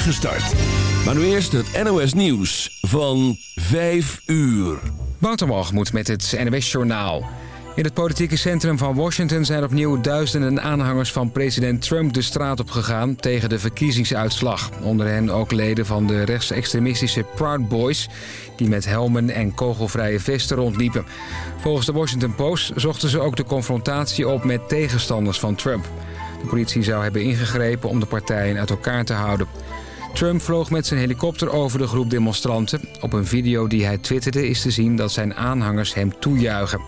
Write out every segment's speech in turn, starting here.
start. Maar nu eerst het NOS Nieuws van 5 uur. moet met het NOS Journaal. In het politieke centrum van Washington zijn opnieuw duizenden aanhangers van president Trump de straat op gegaan tegen de verkiezingsuitslag. Onder hen ook leden van de rechtsextremistische Proud Boys die met helmen en kogelvrije vesten rondliepen. Volgens de Washington Post zochten ze ook de confrontatie op met tegenstanders van Trump. De politie zou hebben ingegrepen om de partijen uit elkaar te houden. Trump vloog met zijn helikopter over de groep demonstranten. Op een video die hij twitterde is te zien dat zijn aanhangers hem toejuichen.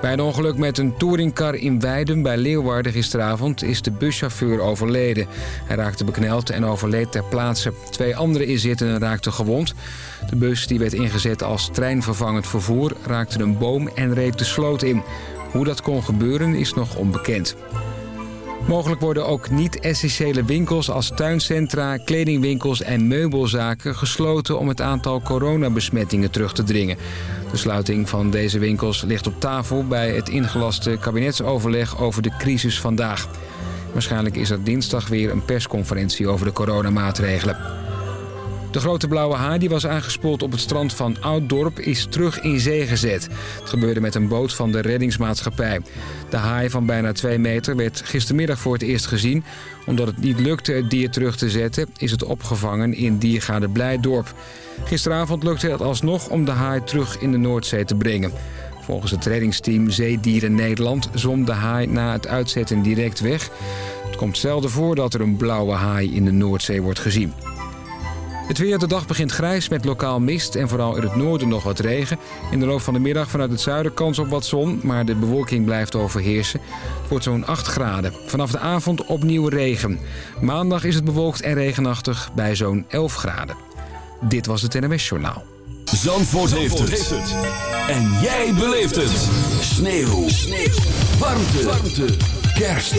Bij een ongeluk met een touringcar in Weiden bij Leeuwarden gisteravond is de buschauffeur overleden. Hij raakte bekneld en overleed ter plaatse. Twee andere inzittenden raakten gewond. De bus die werd ingezet als treinvervangend vervoer raakte een boom en reed de sloot in. Hoe dat kon gebeuren is nog onbekend. Mogelijk worden ook niet-essentiële winkels als tuincentra, kledingwinkels en meubelzaken gesloten om het aantal coronabesmettingen terug te dringen. De sluiting van deze winkels ligt op tafel bij het ingelaste kabinetsoverleg over de crisis vandaag. Waarschijnlijk is er dinsdag weer een persconferentie over de coronamaatregelen. De grote blauwe haai die was aangespoeld op het strand van Ouddorp is terug in zee gezet. Het gebeurde met een boot van de reddingsmaatschappij. De haai van bijna 2 meter werd gistermiddag voor het eerst gezien. Omdat het niet lukte het dier terug te zetten is het opgevangen in Diergaarde Blijdorp. Gisteravond lukte het alsnog om de haai terug in de Noordzee te brengen. Volgens het reddingsteam Zeedieren Nederland zwom de haai na het uitzetten direct weg. Het komt zelden voor dat er een blauwe haai in de Noordzee wordt gezien. Het weer de dag begint grijs met lokaal mist en vooral in het noorden nog wat regen. In de loop van de middag vanuit het zuiden kans op wat zon, maar de bewolking blijft overheersen. Het wordt zo'n 8 graden. Vanaf de avond opnieuw regen. Maandag is het bewolkt en regenachtig bij zo'n 11 graden. Dit was het NMS Journaal. Zandvoort, heeft, het. En jij beleeft het. Sneeuw. Sneeuw. Warmte. Warmte. Kerst.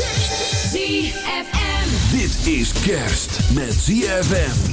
ZFM. Dit is kerst met ZFM.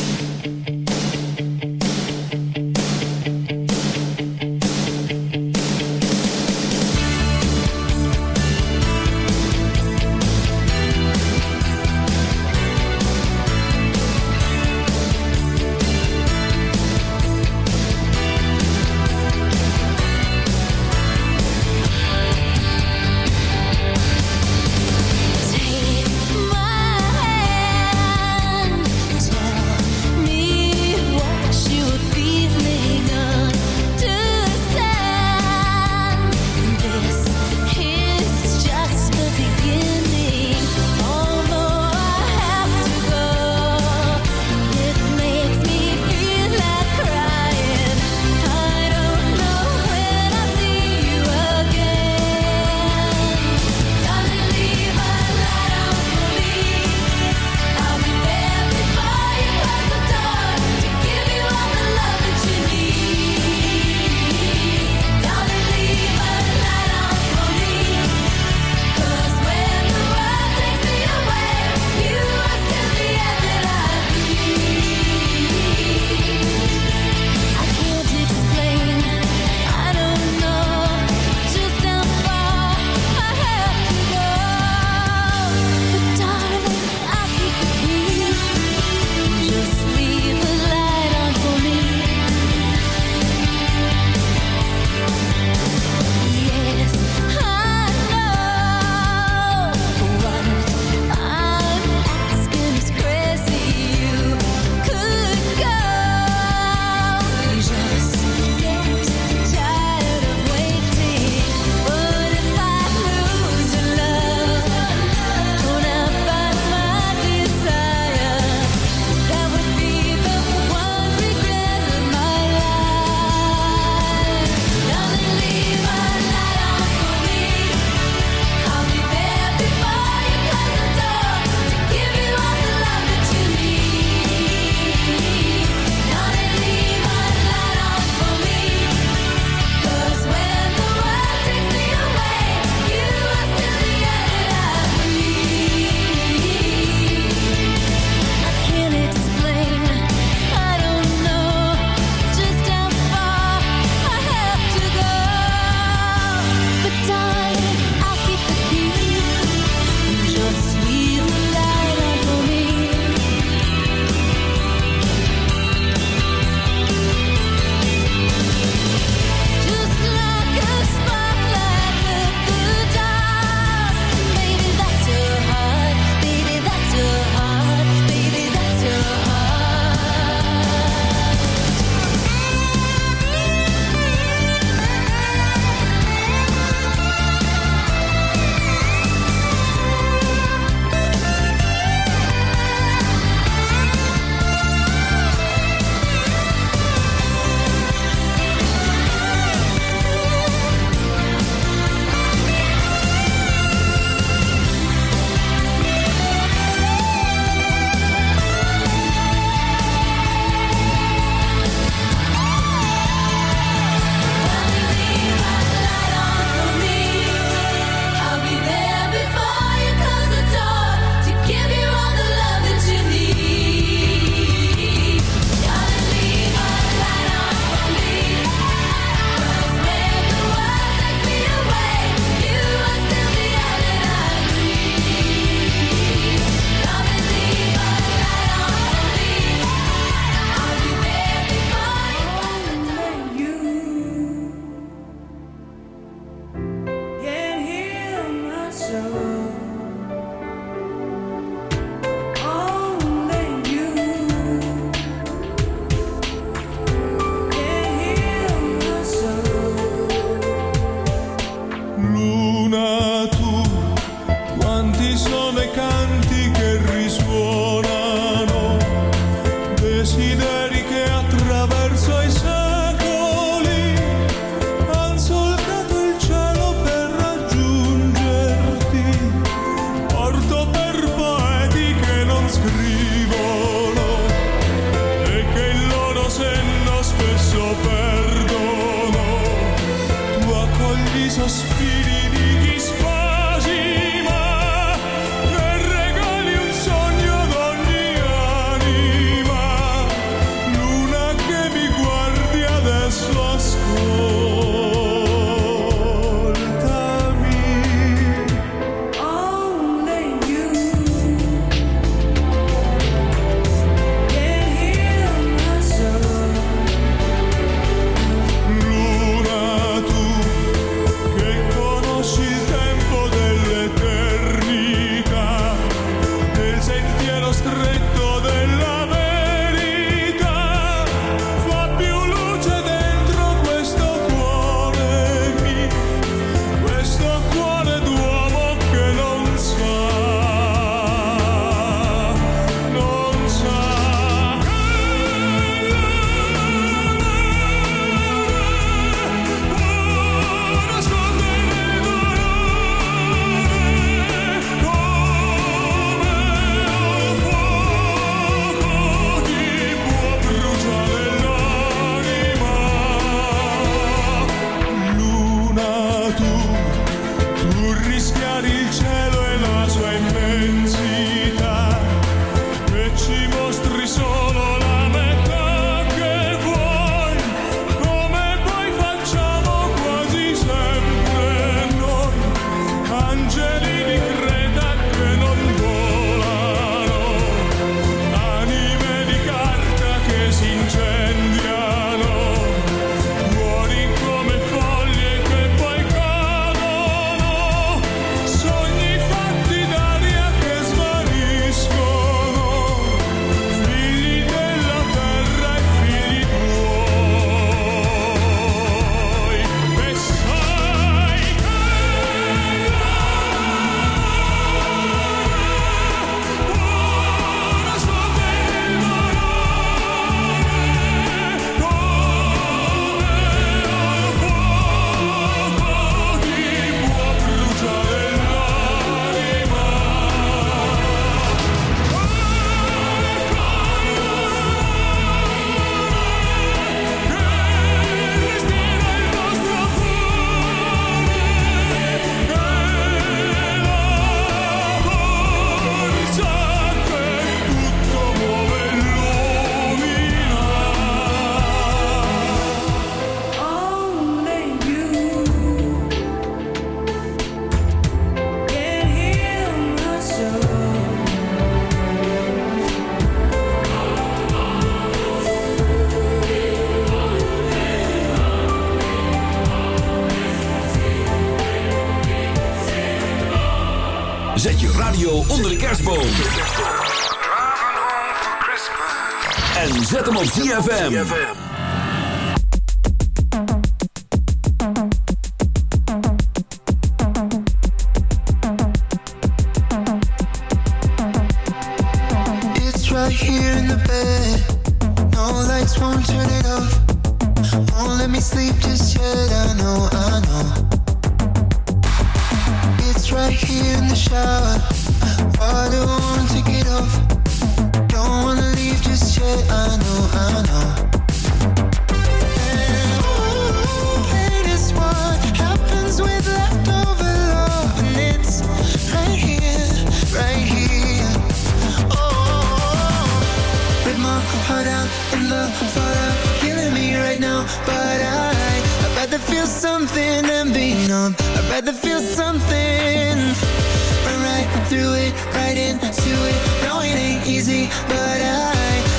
easy, but I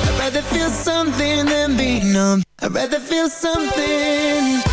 I'd rather feel something than be numb. I'd rather feel something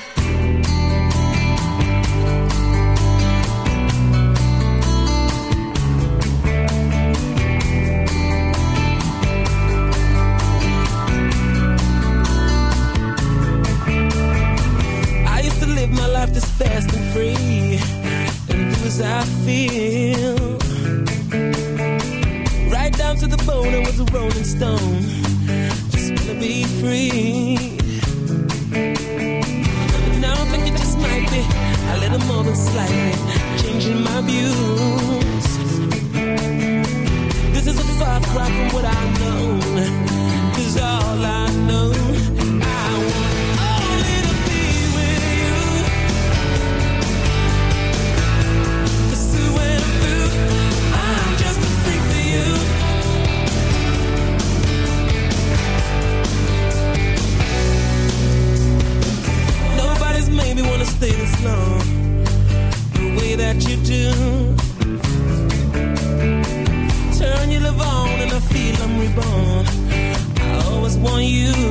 I always want you.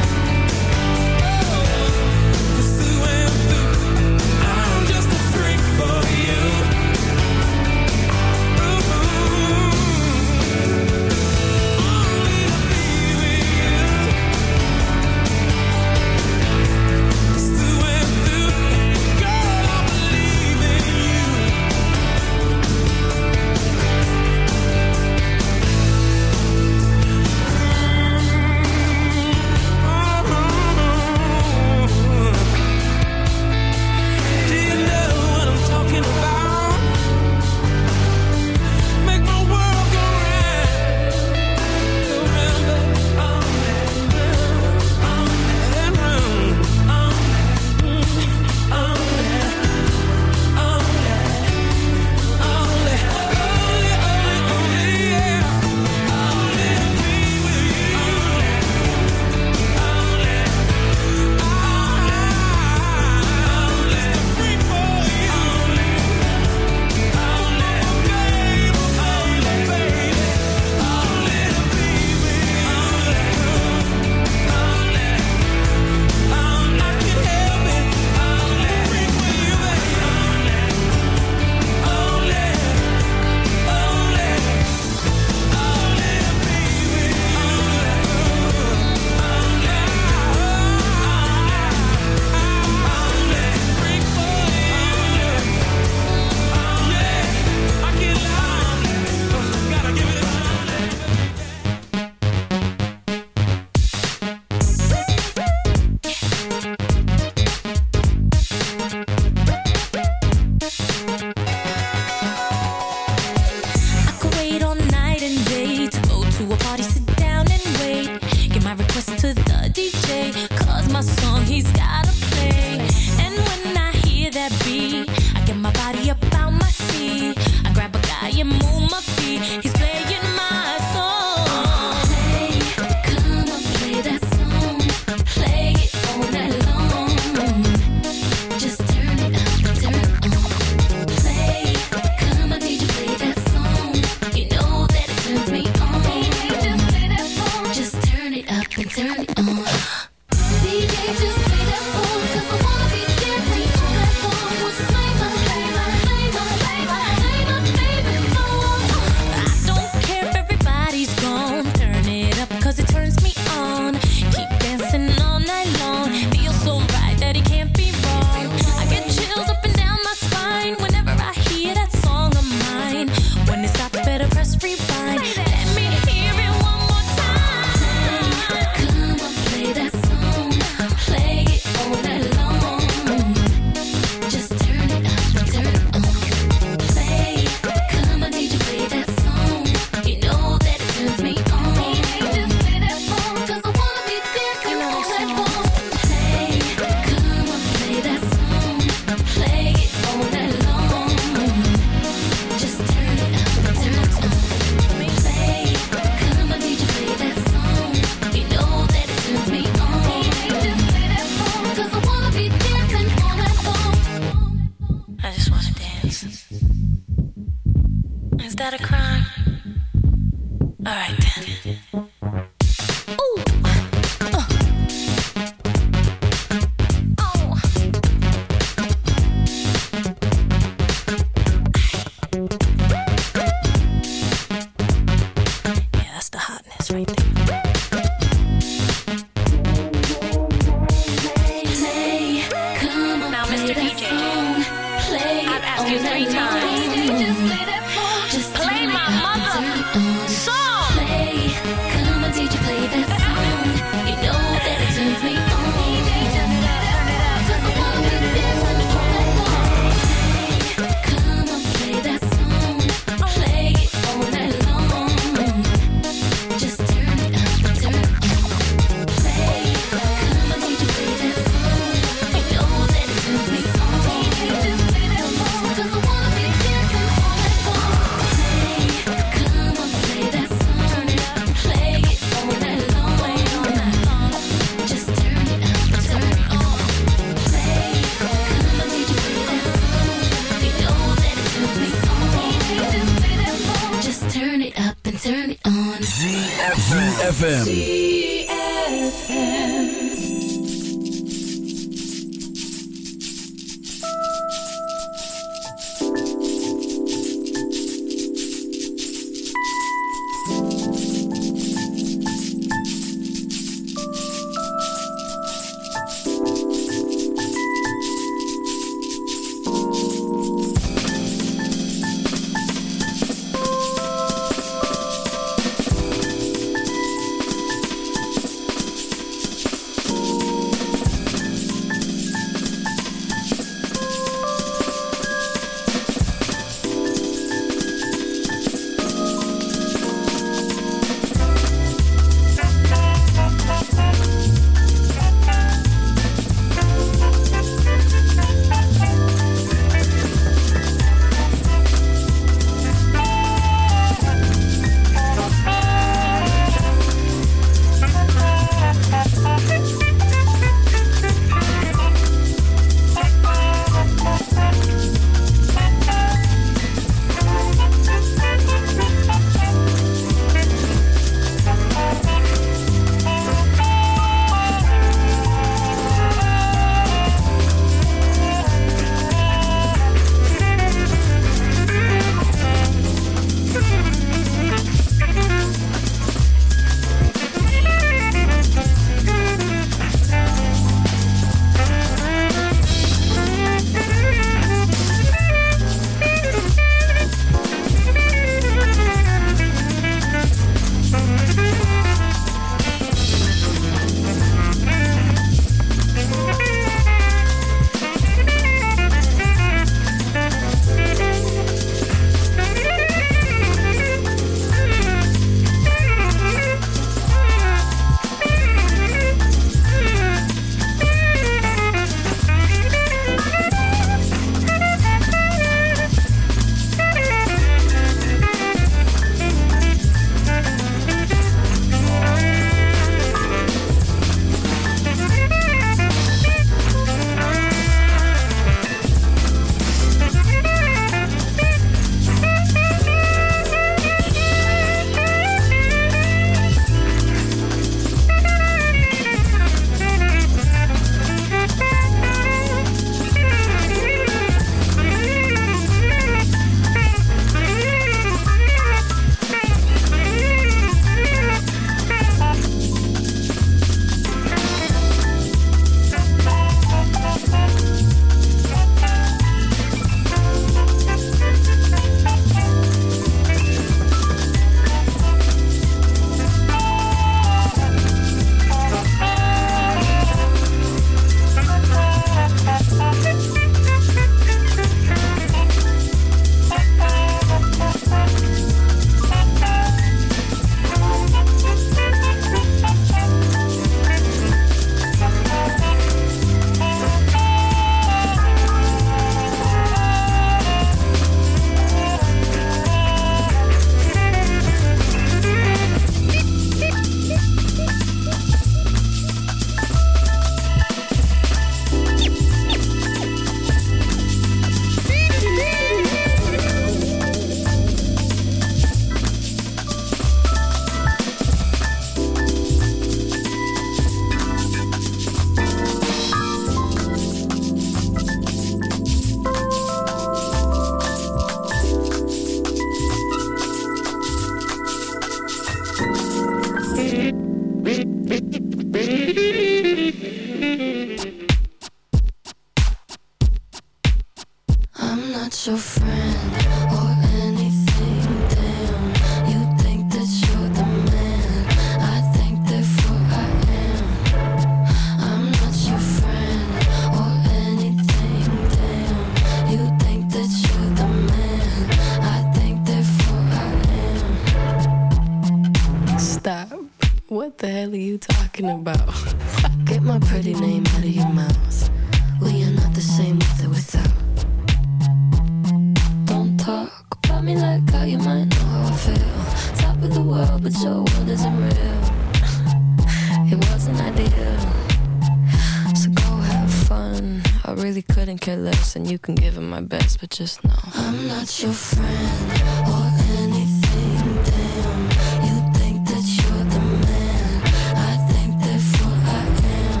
Just know I'm not your friend or anything. Damn, you think that you're the man. I think therefore I am.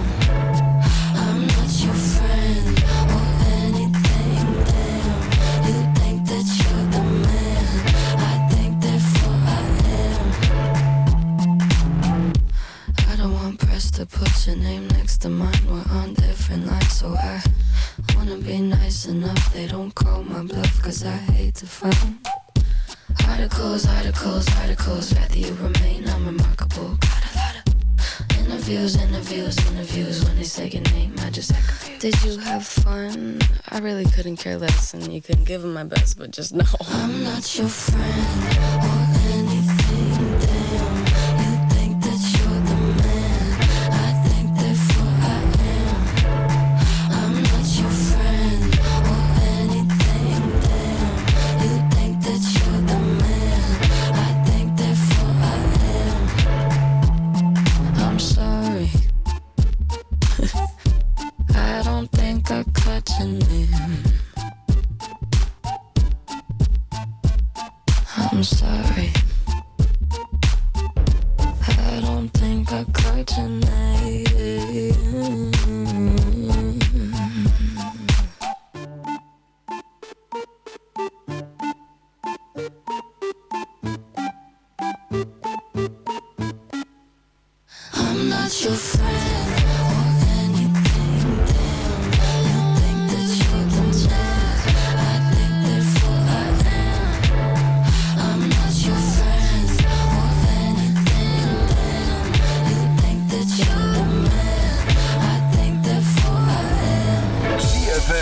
I'm not your friend or anything. Damn, you think that you're the man. I think therefore I am. I don't want press to put your name next to mine. We're on different lines, so I wanna be nice enough. They don't call my bluff, cause I hate to find articles, articles, articles. Rather you remain unremarkable. Got a lot of interviews, interviews, interviews. When they say your name, I just act confused. Did you have fun? I really couldn't care less, and you couldn't give them my best, but just know I'm not your friend or anything.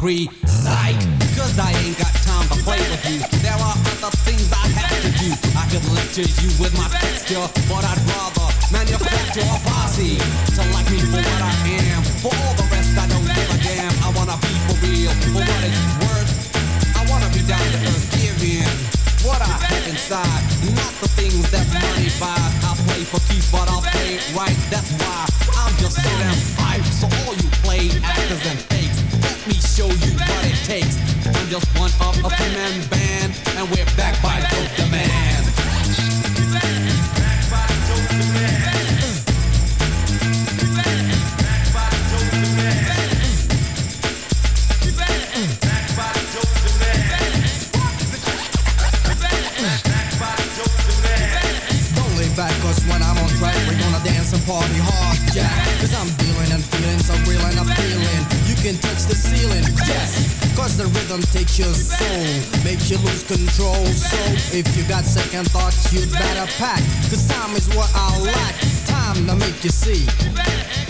Agree, Cause I'm dealing and feeling so real and appealing. You can touch the ceiling, yes. Cause the rhythm takes your soul, makes you lose control. So if you got second thoughts, you'd better pack. Cause time is what I lack. Time to make you see.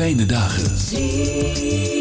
Fijne dagen.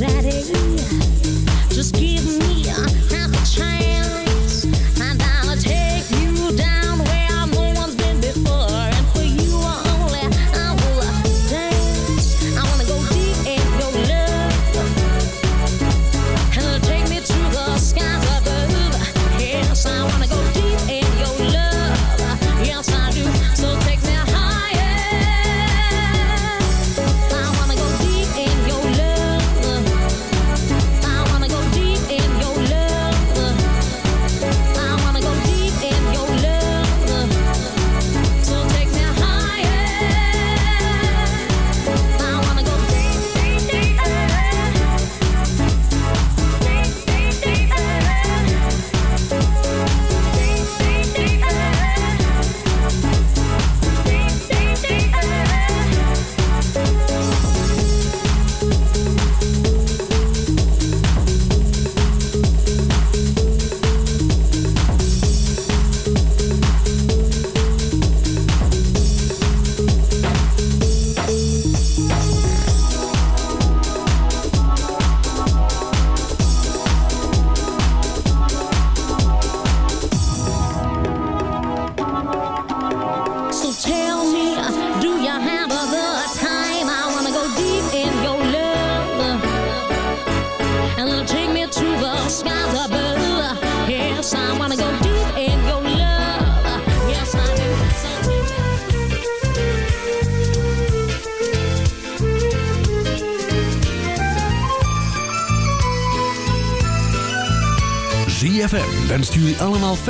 Daddy,